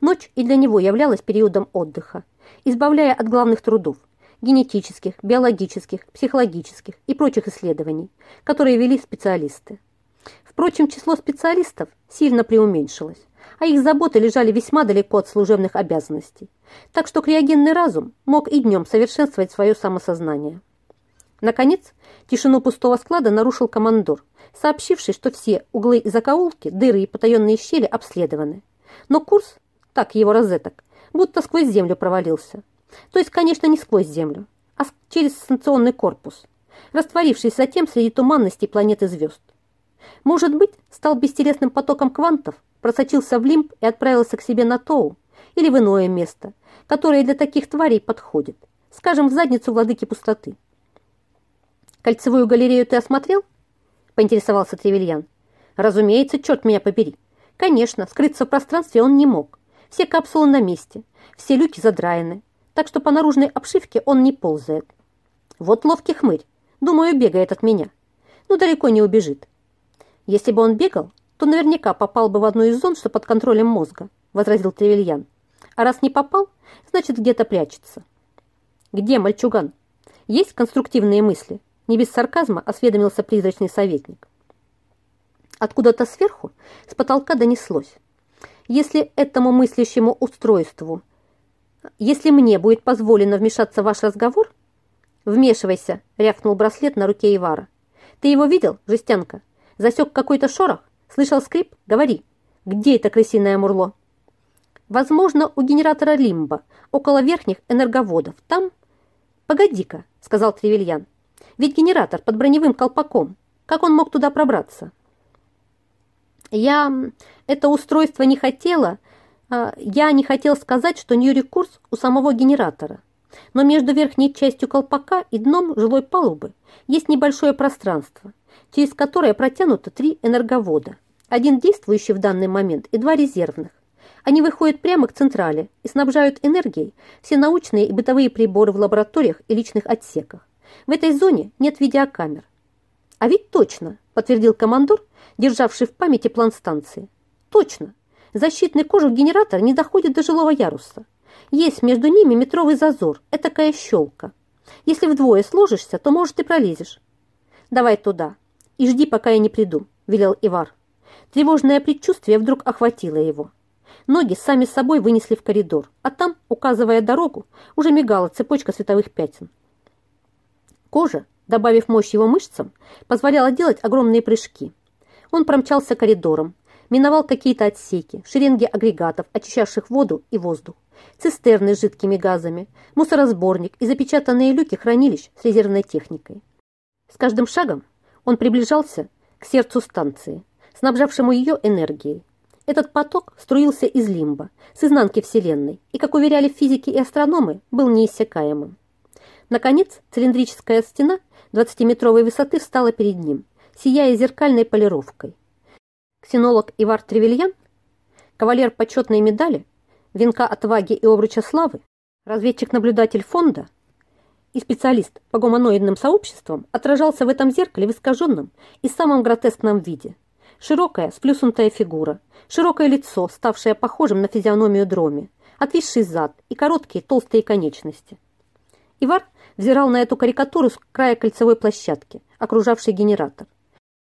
Ночь и для него являлась периодом отдыха, избавляя от главных трудов – генетических, биологических, психологических и прочих исследований, которые вели специалисты. Впрочем, число специалистов сильно преуменьшилось, а их заботы лежали весьма далеко от служебных обязанностей, так что криогенный разум мог и днем совершенствовать свое самосознание. Наконец, тишину пустого склада нарушил командор, сообщивший, что все углы и закоулки, дыры и потаенные щели обследованы. Но курс, так его розеток, будто сквозь землю провалился – то есть, конечно, не сквозь Землю, а через станционный корпус, растворившись затем среди туманностей планеты звезд. Может быть, стал бестелесным потоком квантов, просочился в лимб и отправился к себе на Тоу или в иное место, которое для таких тварей подходит, скажем, в задницу владыки пустоты. «Кольцевую галерею ты осмотрел?» – поинтересовался Тревельян. «Разумеется, черт меня побери. Конечно, скрыться в пространстве он не мог. Все капсулы на месте, все люки задраены, так что по наружной обшивке он не ползает. Вот ловкий хмырь. Думаю, бегает от меня. Ну, далеко не убежит. Если бы он бегал, то наверняка попал бы в одну из зон, что под контролем мозга, возразил Тревельян. А раз не попал, значит, где-то прячется. Где мальчуган? Есть конструктивные мысли? Не без сарказма осведомился призрачный советник. Откуда-то сверху с потолка донеслось. Если этому мыслящему устройству если мне будет позволено вмешаться в ваш разговор...» «Вмешивайся», — рявкнул браслет на руке Ивара. «Ты его видел, жестянка? Засек какой-то шорох? Слышал скрип? Говори. Где это крысиное мурло?» «Возможно, у генератора Лимба, около верхних энерговодов. Там...» «Погоди-ка», — сказал Тревельян. «Ведь генератор под броневым колпаком. Как он мог туда пробраться?» «Я это устройство не хотела...» А, я не хотел сказать, что Ньюри курс у самого генератора, но между верхней частью колпака и дном жилой палубы есть небольшое пространство, через которое протянуто три энерговода, один действующий в данный момент и два резервных. Они выходят прямо к централе и снабжают энергией все научные и бытовые приборы в лабораториях и личных отсеках. В этой зоне нет видеокамер. «А ведь точно», – подтвердил командор, державший в памяти план станции. «Точно. Защитный кожух генератора не доходит до жилого яруса. Есть между ними метровый зазор, этакая щелка. Если вдвое сложишься, то, может, и пролезешь. Давай туда и жди, пока я не приду», – велел Ивар. Тревожное предчувствие вдруг охватило его. Ноги сами собой вынесли в коридор, а там, указывая дорогу, уже мигала цепочка световых пятен. Кожа, добавив мощь его мышцам, позволяла делать огромные прыжки. Он промчался коридором, миновал какие-то отсеки, шеренги агрегатов, очищавших воду и воздух, цистерны с жидкими газами, мусоросборник и запечатанные люки хранилищ с резервной техникой. С каждым шагом он приближался к сердцу станции, снабжавшему ее энергией. Этот поток струился из лимба, с изнанки Вселенной, и, как уверяли физики и астрономы, был неиссякаемым. Наконец, цилиндрическая стена 20-метровой высоты встала перед ним, сияя зеркальной полировкой. Ксенолог Ивар Тревельян, кавалер почетной медали, венка отваги и обруча славы, разведчик-наблюдатель фонда и специалист по гуманоидным сообществам отражался в этом зеркале в искаженном и самом гротескном виде. Широкая, сплюснутая фигура, широкое лицо, ставшее похожим на физиономию дроми, отвисший зад и короткие толстые конечности. Ивар взирал на эту карикатуру с края кольцевой площадки, окружавшей генератор.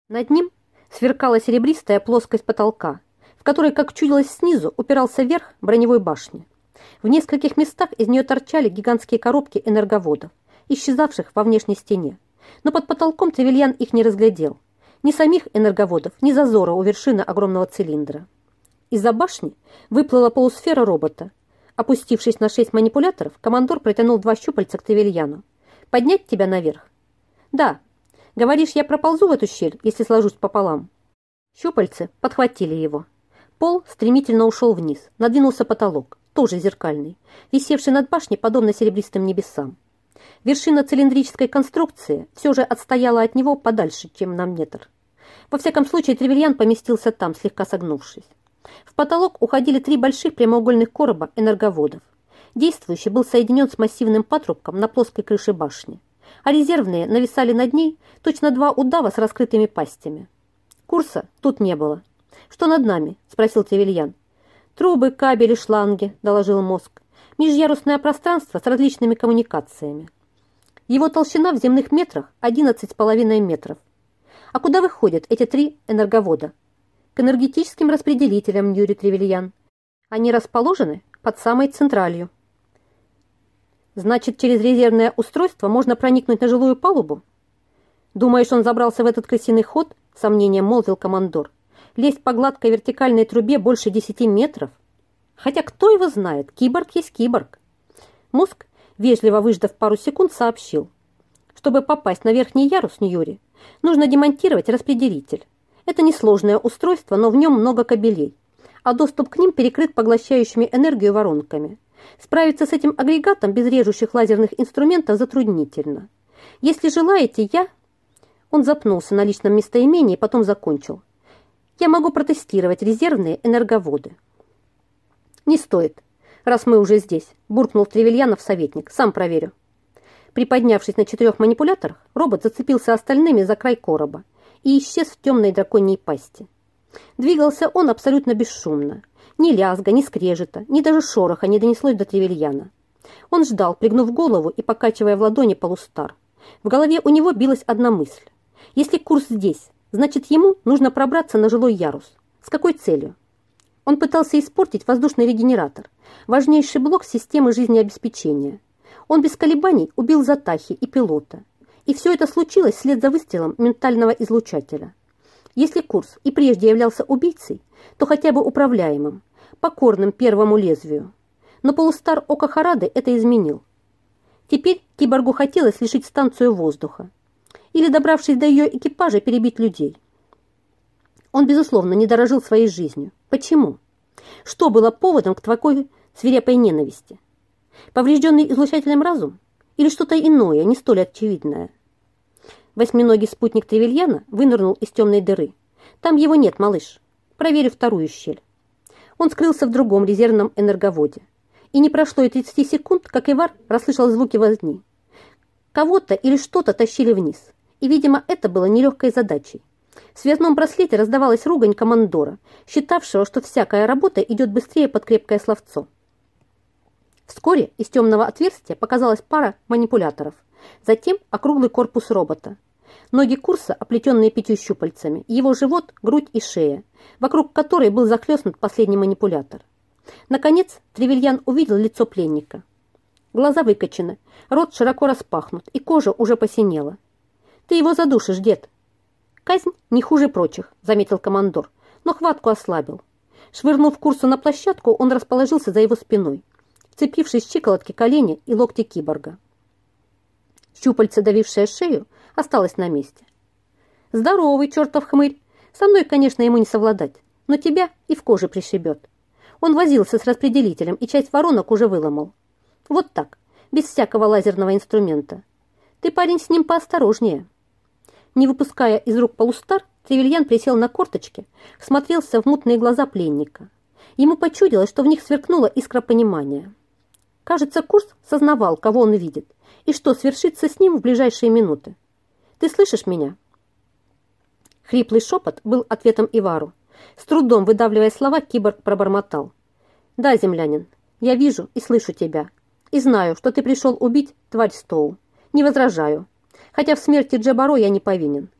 Над ним сверкала серебристая плоскость потолка, в которой, как чудилось снизу, упирался вверх броневой башни. В нескольких местах из нее торчали гигантские коробки энерговодов, исчезавших во внешней стене. Но под потолком Тревельян их не разглядел. Ни самих энерговодов, ни зазора у вершины огромного цилиндра. Из-за башни выплыла полусфера робота. Опустившись на шесть манипуляторов, командор протянул два щупальца к Тревельяну. «Поднять тебя наверх?» «Да. Говоришь, я проползу в эту щель, если сложусь пополам?» Щупальцы подхватили его. Пол стремительно ушел вниз, надвинулся потолок, тоже зеркальный, висевший над башней, подобно серебристым небесам. Вершина цилиндрической конструкции все же отстояла от него подальше, чем на метр. Во всяком случае, Тревельян поместился там, слегка согнувшись. В потолок уходили три больших прямоугольных короба энерговодов. Действующий был соединен с массивным патрубком на плоской крыше башни, а резервные нависали над ней точно два удава с раскрытыми пастями. Курса тут не было. «Что над нами?» – спросил Тревельян. «Трубы, кабели, шланги», – доложил мозг. «Межярусное пространство с различными коммуникациями. Его толщина в земных метрах 11,5 метров. А куда выходят эти три энерговода? К энергетическим распределителям, Юрий Тревельян. Они расположены под самой централью. Значит, через резервное устройство можно проникнуть на жилую палубу? Думаешь, он забрался в этот крысиный ход? Сомнением молвил командор. Лезть по гладкой вертикальной трубе больше 10 метров? Хотя кто его знает, киборг есть киборг. Мозг вежливо выждав пару секунд, сообщил. Чтобы попасть на верхний ярус Ньюри, нужно демонтировать распределитель. Это несложное устройство, но в нем много кабелей, а доступ к ним перекрыт поглощающими энергию воронками. Справиться с этим агрегатом без режущих лазерных инструментов затруднительно. Если желаете, я... Он запнулся на личном местоимении, потом закончил. Я могу протестировать резервные энерговоды. Не стоит раз мы уже здесь», – буркнул Тревельянов советник. «Сам проверю». Приподнявшись на четырех манипуляторах, робот зацепился остальными за край короба и исчез в темной драконьей пасти. Двигался он абсолютно бесшумно. Ни лязга, ни скрежета, ни даже шороха не донеслось до Тревельяна. Он ждал, пригнув голову и покачивая в ладони полустар. В голове у него билась одна мысль. Если курс здесь, значит ему нужно пробраться на жилой ярус. С какой целью? Он пытался испортить воздушный регенератор, важнейший блок системы жизнеобеспечения. Он без колебаний убил Затахи и пилота. И все это случилось вслед за выстрелом ментального излучателя. Если Курс и прежде являлся убийцей, то хотя бы управляемым, покорным первому лезвию. Но полустар Ока Харады это изменил. Теперь киборгу хотелось лишить станцию воздуха. Или, добравшись до ее экипажа, перебить людей. Он, безусловно, не дорожил своей жизнью. Почему? Что было поводом к такой свирепой ненависти? Поврежденный излучателем разум? Или что-то иное, не столь очевидное? Восьминогий спутник Тревельяна вынырнул из темной дыры. Там его нет, малыш. Проверю вторую щель. Он скрылся в другом резервном энерговоде. И не прошло и 30 секунд, как Ивар расслышал звуки возни. Кого-то или что-то тащили вниз. И, видимо, это было нелегкой задачей. В связном браслете раздавалась ругань командора, считавшего, что всякая работа идет быстрее под крепкое словцо. Вскоре из темного отверстия показалась пара манипуляторов, затем округлый корпус робота. Ноги курса, оплетенные пятью щупальцами, его живот, грудь и шея, вокруг которой был захлестнут последний манипулятор. Наконец, Тревельян увидел лицо пленника. Глаза выкочены, рот широко распахнут, и кожа уже посинела. «Ты его задушишь, дед!» «Казнь не хуже прочих», — заметил командор, но хватку ослабил. Швырнув курсу на площадку, он расположился за его спиной, вцепившись в щиколотки колени и локти киборга. Щупальце, давившее шею, осталось на месте. «Здоровый, чертов хмырь! Со мной, конечно, ему не совладать, но тебя и в коже пришибет». Он возился с распределителем и часть воронок уже выломал. Вот так, без всякого лазерного инструмента. Ты, парень, с ним поосторожнее. Не выпуская из рук полустар, Тревельян присел на корточки, смотрелся в мутные глаза пленника. Ему почудилось, что в них сверкнула искра понимания. Кажется, Курс сознавал, кого он видит, и что свершится с ним в ближайшие минуты. «Ты слышишь меня?» Хриплый шепот был ответом Ивару. С трудом выдавливая слова, киборг пробормотал. «Да, землянин, я вижу и слышу тебя. И знаю, что ты пришел убить тварь Стоу. Не возражаю хотя в смерти Джабаро я не повинен.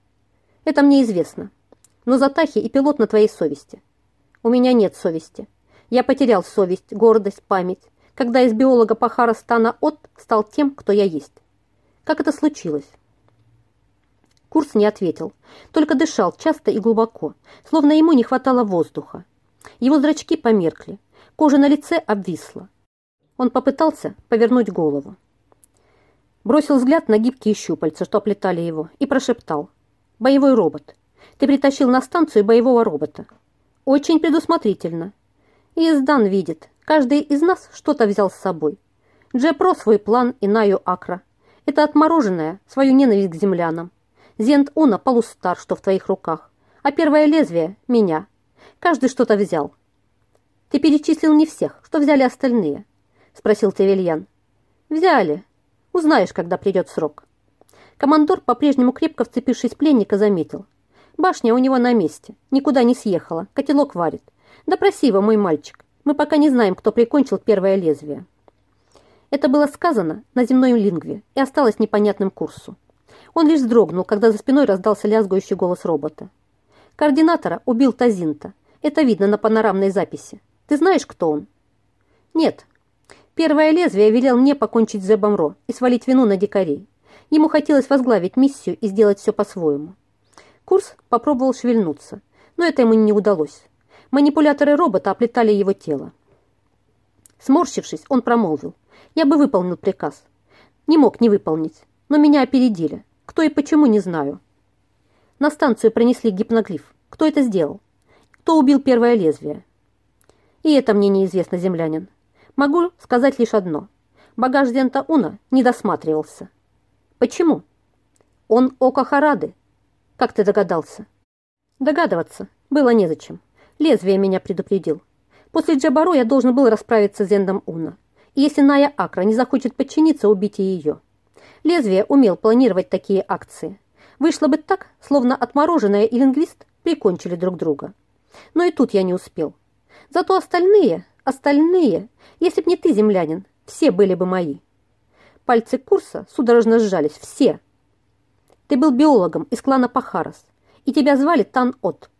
Это мне известно. Но Затахи и пилот на твоей совести. У меня нет совести. Я потерял совесть, гордость, память, когда из биолога Пахара Стана От стал тем, кто я есть. Как это случилось? Курс не ответил, только дышал часто и глубоко, словно ему не хватало воздуха. Его зрачки померкли, кожа на лице обвисла. Он попытался повернуть голову бросил взгляд на гибкие щупальца, что оплетали его, и прошептал. «Боевой робот. Ты притащил на станцию боевого робота. Очень предусмотрительно. И Издан видит, каждый из нас что-то взял с собой. Джепро свой план и Наю Акра. Это отмороженное, свою ненависть к землянам. Зент Уна полустар, что в твоих руках. А первое лезвие — меня. Каждый что-то взял. Ты перечислил не всех, что взяли остальные?» — спросил Тевельян. «Взяли, Узнаешь, когда придет срок». Командор, по-прежнему крепко вцепившись пленника, заметил. «Башня у него на месте, никуда не съехала, котелок варит. Допроси его, мой мальчик, мы пока не знаем, кто прикончил первое лезвие». Это было сказано на земной лингве и осталось непонятным курсу. Он лишь вздрогнул, когда за спиной раздался лязгающий голос робота. «Координатора убил Тазинта. Это видно на панорамной записи. Ты знаешь, кто он?» «Нет, Первое лезвие велел мне покончить с Зебом Ро и свалить вину на дикарей. Ему хотелось возглавить миссию и сделать все по-своему. Курс попробовал шевельнуться, но это ему не удалось. Манипуляторы робота оплетали его тело. Сморщившись, он промолвил. «Я бы выполнил приказ. Не мог не выполнить, но меня опередили. Кто и почему, не знаю». На станцию принесли гипноглиф. Кто это сделал? Кто убил первое лезвие? И это мне неизвестно, землянин. Могу сказать лишь одно. Багаж Зента Уна не досматривался. Почему? Он око Харады. Как ты догадался? Догадываться было незачем. Лезвие меня предупредил. После Джабаро я должен был расправиться с Зендом Уна. И если Ная Акра не захочет подчиниться, убейте ее. Лезвие умел планировать такие акции. Вышло бы так, словно отмороженная и лингвист прикончили друг друга. Но и тут я не успел. Зато остальные Остальные, если б не ты, землянин, все были бы мои. Пальцы курса судорожно сжались. Все. Ты был биологом из клана Пахарас, и тебя звали Тан-От.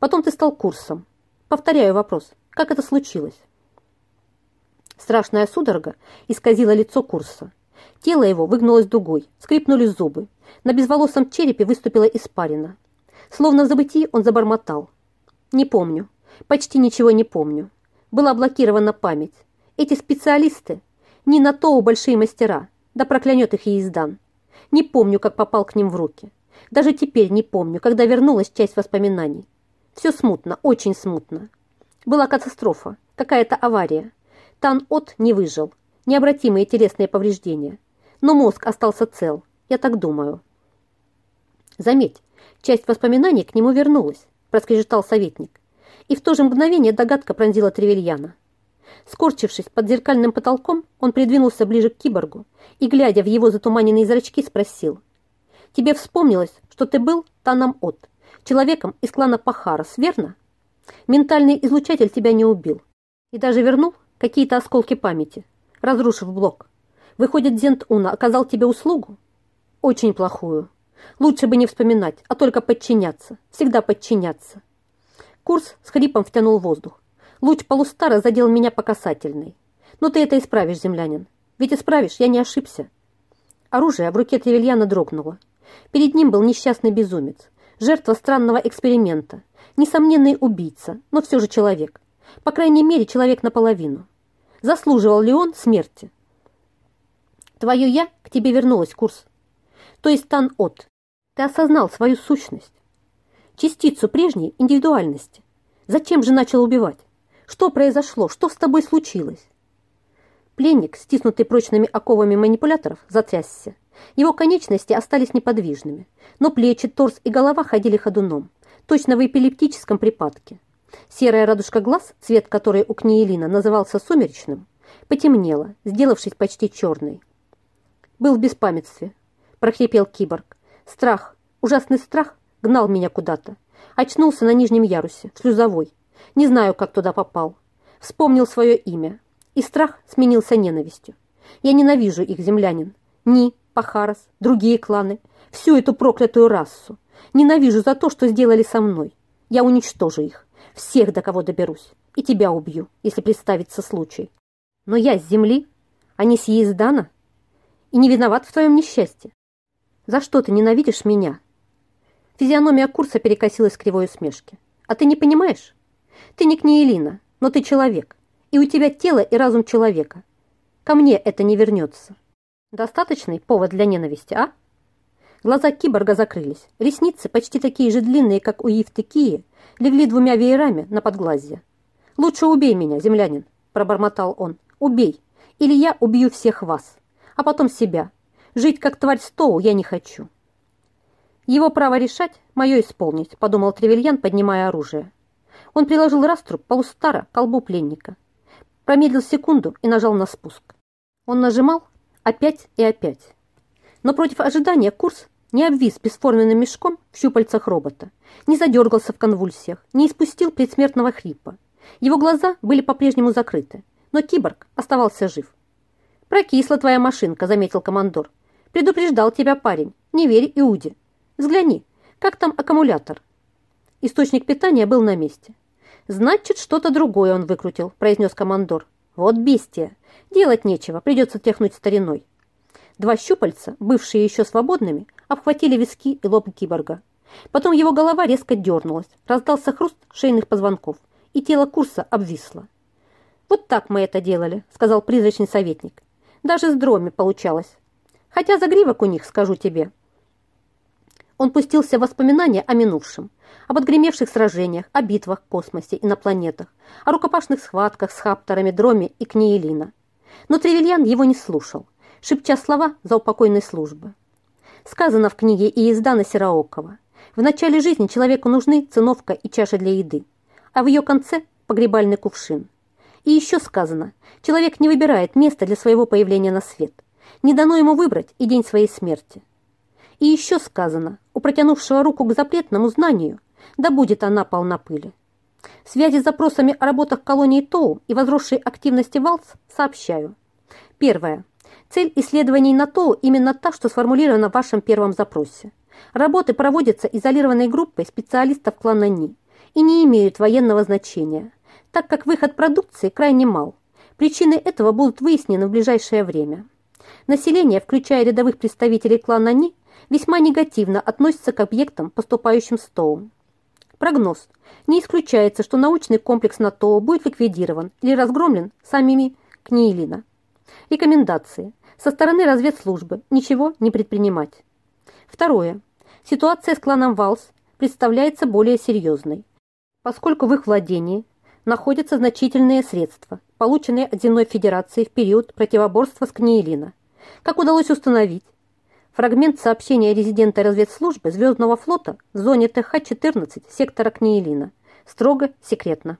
Потом ты стал курсом. Повторяю вопрос. Как это случилось? Страшная судорога исказила лицо курса. Тело его выгнулось дугой, скрипнули зубы. На безволосом черепе выступила испарина. Словно в он забормотал. «Не помню. Почти ничего не помню была блокирована память. Эти специалисты не на то у большие мастера, да проклянет их Ездан. Не помню, как попал к ним в руки. Даже теперь не помню, когда вернулась часть воспоминаний. Все смутно, очень смутно. Была катастрофа, какая-то авария. Тан-От не выжил, необратимые телесные повреждения. Но мозг остался цел, я так думаю. Заметь, часть воспоминаний к нему вернулась, проскрежетал советник и в то же мгновение догадка пронзила Тревельяна. Скорчившись под зеркальным потолком, он придвинулся ближе к киборгу и, глядя в его затуманенные зрачки, спросил. Тебе вспомнилось, что ты был Таном От, человеком из клана Пахарас, верно? Ментальный излучатель тебя не убил. И даже вернул какие-то осколки памяти, разрушив блок. Выходит, Зент Уна оказал тебе услугу? Очень плохую. Лучше бы не вспоминать, а только подчиняться. Всегда подчиняться. Курс с хрипом втянул воздух. Луч полустара задел меня по касательной. Но ты это исправишь, землянин. Ведь исправишь, я не ошибся. Оружие в руке Тревельяна дрогнуло. Перед ним был несчастный безумец, жертва странного эксперимента, несомненный убийца, но все же человек. По крайней мере, человек наполовину. Заслуживал ли он смерти? Твое «я» к тебе вернулось, Курс. То есть Тан-От. Ты осознал свою сущность. Частицу прежней индивидуальности. Зачем же начал убивать? Что произошло? Что с тобой случилось? Пленник, стиснутый прочными оковами манипуляторов, затрясся. Его конечности остались неподвижными, но плечи, торс и голова ходили ходуном, точно в эпилептическом припадке. Серая радужка глаз, цвет которой у Книелина назывался сумеречным, потемнела, сделавшись почти черной. «Был в беспамятстве», – прохрипел киборг. «Страх, ужасный страх гнал меня куда-то. Очнулся на нижнем ярусе, слюзовой. Не знаю, как туда попал. Вспомнил свое имя и страх сменился ненавистью. Я ненавижу их, землянин. Ни, Пахарас, другие кланы, всю эту проклятую расу. Ненавижу за то, что сделали со мной. Я уничтожу их, всех, до кого доберусь, и тебя убью, если представится случай. Но я с земли, а не с Ездана, и не виноват в твоем несчастье. За что ты ненавидишь меня?» Физиономия курса перекосилась кривой усмешки. «А ты не понимаешь? Ты не Книелина, но ты человек и у тебя тело и разум человека. Ко мне это не вернется. Достаточный повод для ненависти, а? Глаза киборга закрылись. Ресницы, почти такие же длинные, как у Евтыкии, легли двумя веерами на подглазье. «Лучше убей меня, землянин», – пробормотал он. «Убей, или я убью всех вас, а потом себя. Жить как тварь Стоу я не хочу». «Его право решать – мое исполнить», – подумал Тревельян, поднимая оружие. Он приложил раструб полустара к колбу пленника – промедлил секунду и нажал на спуск. Он нажимал опять и опять. Но против ожидания курс не обвис бесформенным мешком в щупальцах робота, не задергался в конвульсиях, не испустил предсмертного хрипа. Его глаза были по-прежнему закрыты, но киборг оставался жив. «Прокисла твоя машинка», — заметил командор. «Предупреждал тебя парень. Не верь Иуде. Взгляни, как там аккумулятор?» Источник питания был на месте. «Значит, что-то другое он выкрутил», – произнес командор. «Вот бестия. Делать нечего, придется тряхнуть стариной». Два щупальца, бывшие еще свободными, обхватили виски и лоб киборга. Потом его голова резко дернулась, раздался хруст шейных позвонков, и тело курса обвисло. «Вот так мы это делали», – сказал призрачный советник. «Даже с дроми получалось. Хотя загривок у них, скажу тебе». Он пустился в воспоминания о минувшем об отгремевших сражениях, о битвах в космосе и на планетах, о рукопашных схватках с хапторами Дроми и Книелина. Но Тревельян его не слушал, шепча слова за упокойной службы. Сказано в книге Иездана Сераокова. В начале жизни человеку нужны циновка и чаша для еды, а в ее конце – погребальный кувшин. И еще сказано, человек не выбирает место для своего появления на свет. Не дано ему выбрать и день своей смерти. И еще сказано, у протянувшего руку к запретному знанию да будет она полна пыли. В связи с запросами о работах колонии ТОУ и возросшей активности ВАЛС сообщаю. Первое. Цель исследований на ТОУ именно та, что сформулирована в вашем первом запросе. Работы проводятся изолированной группой специалистов клана НИ и не имеют военного значения, так как выход продукции крайне мал. Причины этого будут выяснены в ближайшее время. Население, включая рядовых представителей клана НИ, весьма негативно относится к объектам, поступающим с ТОУ. Прогноз. Не исключается, что научный комплекс НАТО будет ликвидирован или разгромлен самими Книелина. Рекомендации. Со стороны разведслужбы ничего не предпринимать. Второе. Ситуация с кланом Валс представляется более серьезной, поскольку в их владении находятся значительные средства, полученные от Земной Федерации в период противоборства с Книелина. Как удалось установить, Фрагмент сообщения резидента разведслужбы Звездного флота в зоне ТХ-14 сектора Книелина. Строго секретно.